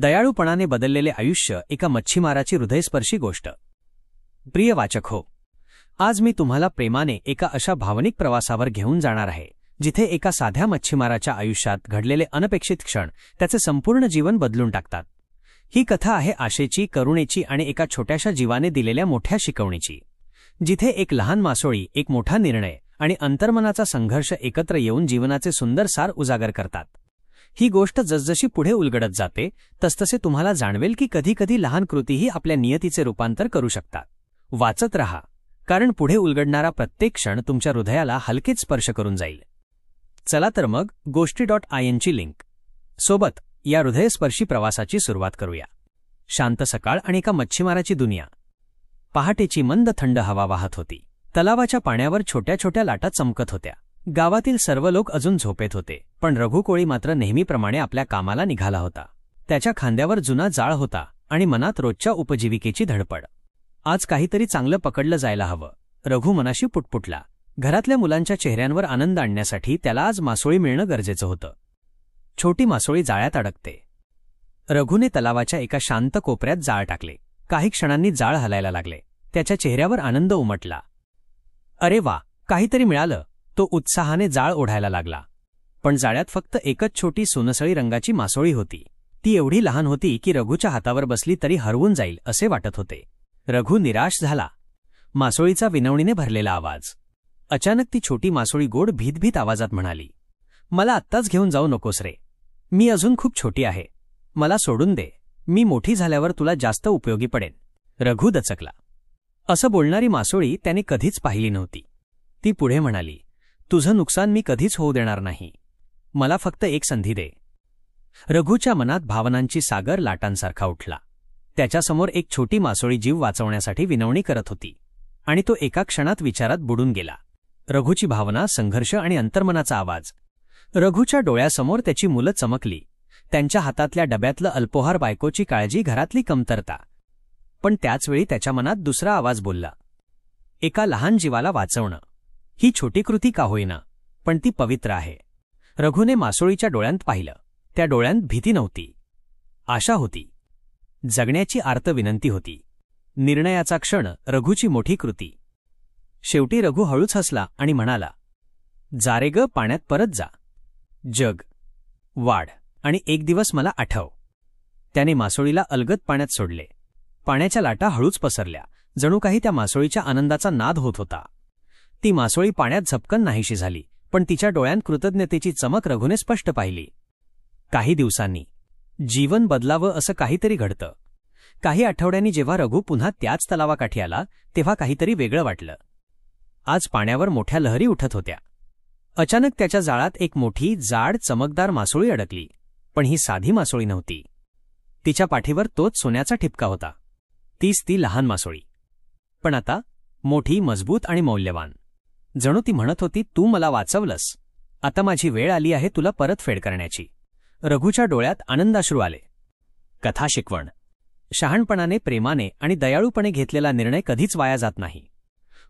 दयाळूपणाने बदललेले आयुष्य एका मच्छीमाराची हृदयस्पर्शी गोष्ट. प्रिय वाचक हो आज मी तुम्हाला प्रेमाने एका अशा भावनिक प्रवासावर घेऊन जाणार आहे जिथे एका साध्या मच्छीमाराच्या आयुष्यात घडलेले अनपेक्षित क्षण त्याचे संपूर्ण जीवन बदलून टाकतात. ही कथा आहे आशेची करुणेची आणि एका छोट्याशा जीवाने दिलेल्या मोठ्या शिकवणीची जिथे एक लहान मासोळी एक मोठा निर्णय आणि अंतर्मनाचा संघर्ष एकत्र येऊन जीवनाचे सुंदर सार उजागर करतात. ही गोष्ट जसजशी पुढे उलगडत जाते तसतसे तुम्हाला जाणवेल की कधीकधी लहान कृतीही आपल्या नियतीचे रूपांतर करू शकतात. वाचत रहा कारण पुढे उलगडणारा प्रत्येक क्षण तुमच्या हृदयाला हलकेच स्पर्श करून जाईल. चला तर मग गोष्टी डॉट आय एनची लिंक. सोबत या हृदयस्पर्शी प्रवासाची सुरुवात करूया. शांत सकाळ आणि एका मच्छीमाराची दुनिया. पहाटेची मंद थंड हवा वाहत होती. तलावाच्या पाण्यावर छोट्या छोट्या लाटा चमकत होत्या. गावातील सर्व लोक अजून झोपेत होते पण रघुकोळी मात्र नेहमीप्रमाणे आपल्या कामाला निघाला होता. त्याच्या खांद्यावर जुना जाळ होता आणि मनात रोजच्या उपजीविकेची धडपड. आज काहीतरी चांगलं पकडलं जायला हवं. रघु मनाशी पुटपुटला. घरातल्या मुलांच्या चेहऱ्यांवर आनंद आणण्यासाठी त्याला आज मासोळी मिळणं गरजेचं होतं. छोटी मासोळी जाळ्यात अडकते. रघुने तलावाच्या एका शांत कोपऱ्यात जाळ टाकले. काही क्षणांनी जाळ हलायला लागले. त्याच्या चेहऱ्यावर आनंद उमटला. अरे वा! काहीतरी मिळालं. तो उत्साहाने जाळ ओढायला लागला. पण जाळ्यात फक्त एकच छोटी सोनसळी रंगाची मासोळी होती. ती एवढी लहान होती की रघूच्या हातावर बसली तरी हरवून जाईल असे वाटत होते. रघू निराश झाला. मासोळीचा विनवणीने भरलेला आवाज. अचानक ती छोटी मासोळी गोड भीतभीत आवाजात म्हणाली मला आत्ताच घेऊन जाऊ नकोस रे. मी अजून खूप छोटी आहे. मला सोडून दे. मी मोठी झाल्यावर तुला जास्त उपयोगी पडेन. रघू दचकला. असं बोलणारी मासोळी त्याने कधीच पाहिली नव्हती. ती पुढे म्हणाली तुझं नुकसान मी कधीच होऊ देणार नाही. मला फक्त एक संधी दे. रघुच्या मनात भावनांची सागर लाटांसारखा उठला. त्याच्यासमोर एक छोटी मासोळी जीव वाचवण्यासाठी विनवणी करत होती. आणि तो एका क्षणात विचारात बुडून गेला. रघुची भावना संघर्ष आणि अंतर्मनाचा आवाज. रघुच्या डोळ्यासमोर त्याची मुलं चमकली. त्यांच्या हातातल्या डब्यातलं अल्पोहार बायकोची काळजी घरातली कमतरता. पण त्याचवेळी त्याच्या मनात दुसरा आवाज बोलला. एका लहान जीवाला वाचवणं. ही छोटी कृती का होईना पण ती पवित्र आहे. रघुने मासोळीच्या डोळ्यांत पाहिलं. त्या डोळ्यांत भीती नव्हती. आशा होती. जगण्याची आर्त विनंती होती. निर्णयाचा क्षण रघुची मोठी कृती. शेवटी रघु हळूच हसला आणि म्हणाला जारे ग पाण्यात परत जा. जग वाढ आणि एक दिवस मला आठव. त्याने मासोळीला अलगद पाण्यात सोडले. पाण्याच्या लाटा हळूच पसरल्या. जणू काही त्या मासोळीच्या आनंदाचा नाद होत होता. ती मासोळी पाण्यात झपकन नाहीशी झाली पण तिच्या डोळ्यांत कृतज्ञतेची चमक रघुने स्पष्ट पाहिली. काही दिवसांनी. जीवन बदलावं असं काहीतरी घडतं. काही आठवड्यांनी जेव्हा रघु पुन्हा त्याच तलावाकाठी आला तेव्हा काहीतरी वेगळं वाटलं. आज पाण्यावर मोठ्या लहरी उठत होत्या. अचानक त्याच्या जाळात एक मोठी जाड चमकदार मासोळी अडकली पण ही साधी मासोळी नव्हती. तिच्या पाठीवर तोच सोन्याचा ठिपका होता. तीच ती लहान मासोळी. पण आता मोठी मजबूत आणि मौल्यवान. जणू ती म्हणत होती तू मला वाचवलंस. आता माझी वेळ आली आहे तुला परतफेड करण्याची. रघुच्या डोळ्यात आनंदाश्रू आले. कथा शिकवण. शहाणपणाने प्रेमाने आणि दयाळूपणे घेतलेला निर्णय कधीच वाया जात नाही.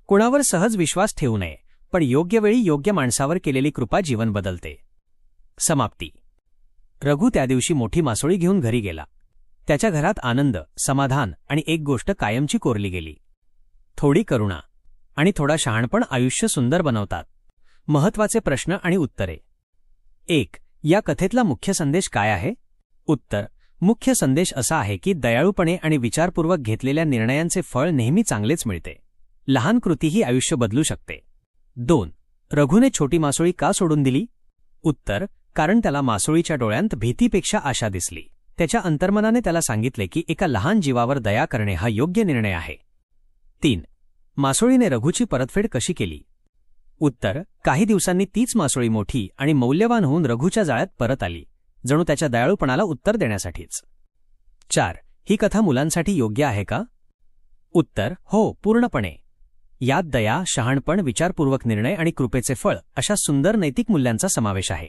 कुणावर सहज विश्वास ठेवू नये पण योग्य वेळी योग्य माणसावर केलेली कृपा जीवन बदलते. समाप्ती. रघु त्या दिवशी मोठी मासोळी घेऊन घरी गेला. त्याच्या घरात आनंद समाधान आणि एक गोष्ट कायमची कोरली गेली. थोडी करुणा. आणि थोडा शहाणपण आयुष्य सुंदर बनवतात. महत्त्वाचे प्रश्न आणि उत्तरे. एक या कथेतला मुख्य संदेश काय आहे? उत्तर मुख्य संदेश असा आहे की दयाळूपणे आणि विचारपूर्वक घेतलेल्या निर्णयांचे फळ नेहमी चांगलेच मिळते. लहान कृतीही आयुष्य बदलू शकते. दोन रघुने छोटी मासोळी का सोडून दिली? उत्तर कारण त्याला मासोळीच्या डोळ्यांत भीतीपेक्षा आशा दिसली. त्याच्या अंतर्मनाने त्याला सांगितले की एका लहान जीवावर दया करणे हा योग्य निर्णय आहे. तीन मासोळीने रघूची परतफेड कशी केली? उत्तर काही दिवसांनी तीच मासोळी मोठी आणि मौल्यवान होऊन रघूच्या जाळ्यात परत आली जणू त्याच्या दयाळूपणाला उत्तर देण्यासाठीच. चार ही कथा मुलांसाठी योग्य आहे का? उत्तर हो पूर्णपणे. यात दया शहाणपण विचारपूर्वक निर्णय आणि कृपेचे फळ अशा सुंदर नैतिक मूल्यांचा समावेश आहे.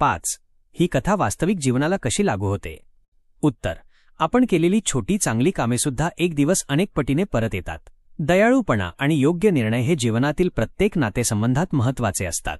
पाच ही कथा वास्तविक जीवनाला कशी लागू होते? उत्तर आपण केलेली छोटी चांगली कामेसुद्धा एक दिवस अनेक पटीने परत येतात. दयाळूपणा आणि योग्य निर्णय हे जीवनातील प्रत्येक नातेसंबंधात महत्त्वाचे असतात.